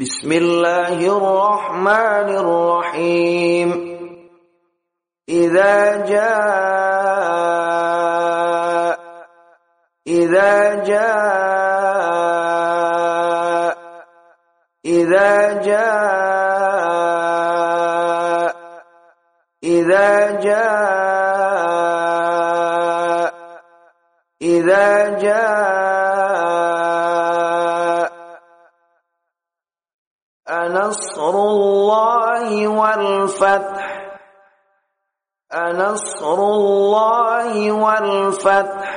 بسم الله الرحمن الرحيم إذا جاء إذا جاء إذا جاء إذا جاء إذا جاء الله والفتح. أنصر الله والفتح.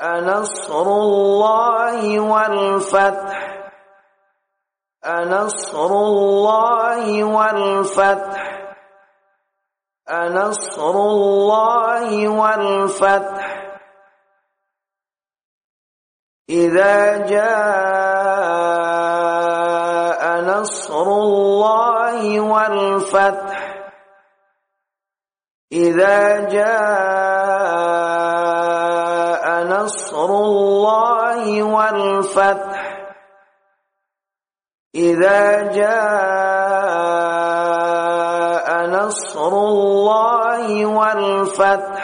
أنصر الله والفتح. أنصر الله والفتح. أنصر الله والفتح. إذا جاء نصر الله والفتح. إذا جاء نصر الله والفتح إذا جاء نصر الله والفتح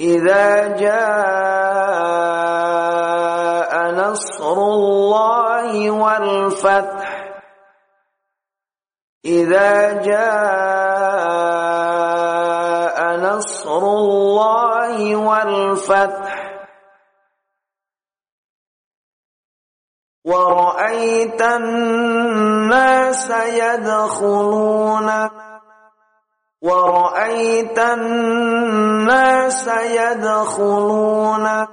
إذا جاء والفتح إذا جاء نصر الله والفتح ورأيت الناس يدخلون ورأيت الناس يدخلون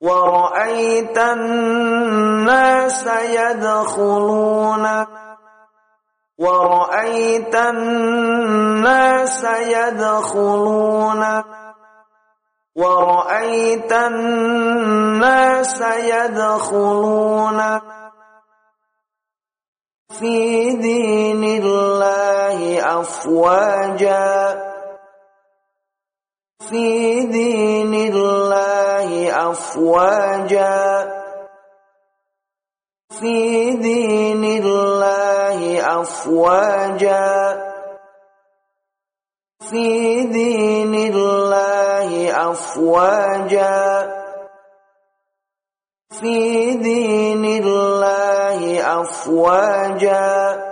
ورأيت الناس يدخلون ورأيت الناس يدخلون ورأيت الناس يدخلون في دين الله أفواجا في دين الله أفواجا في دين الله أفواجا في دين الله أفواجا في دين الله أفواجا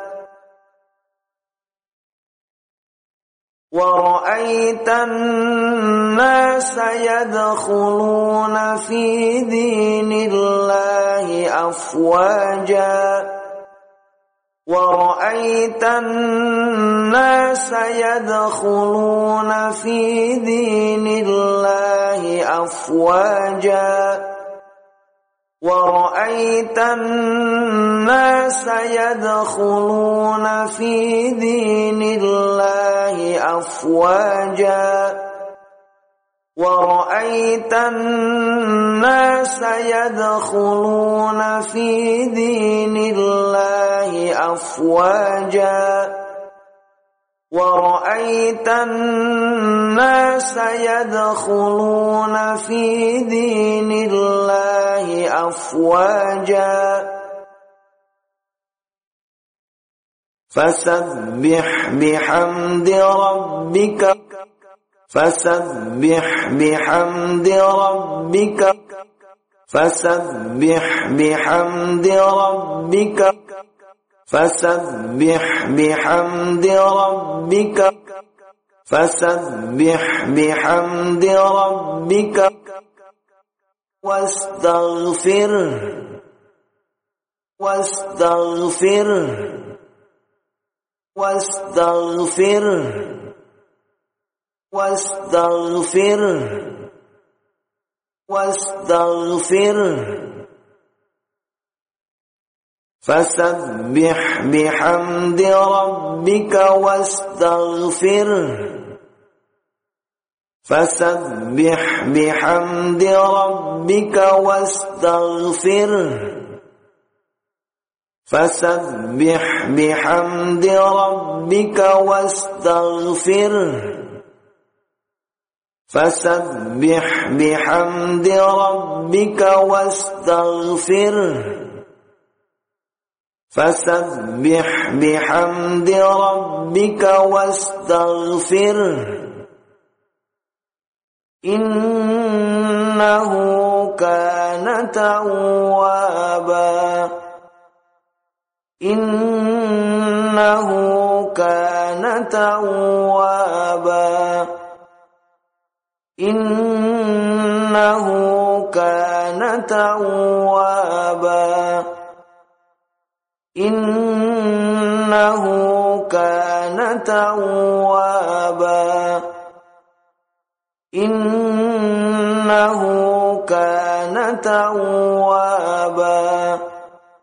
ورأيت الناس يدخلون في دين الله أفواجا. ورأيت الناس يدخلون في دين الله أفواجا. ورأيت الناس يدخلون في دين الله أفواجا ورأيت الناس يدخلون في دين الله أفواجا ورأيت الناس يدخلون في دين الله أفواجا فسبح بحمد ربك. فسبح بحمد ربك. فسبح بحمد ربك. فسبح بحمد ربك. فسبح بحمد ربك. واستغفر. واستغفر. واستغفر. واستغفر. واستغفر. فسبح بحمد ربك واستغفر. فسبح بحمد ربك واستغفر. فسبح بحمد ربك واستغفر. فسبح بحمد ربك واستغفره فسبح بحمد ربك واستغفره إنه كان توابا. إنه كان توابا. إنه كان توابا. إنه كان توابا. إنه كان توابا.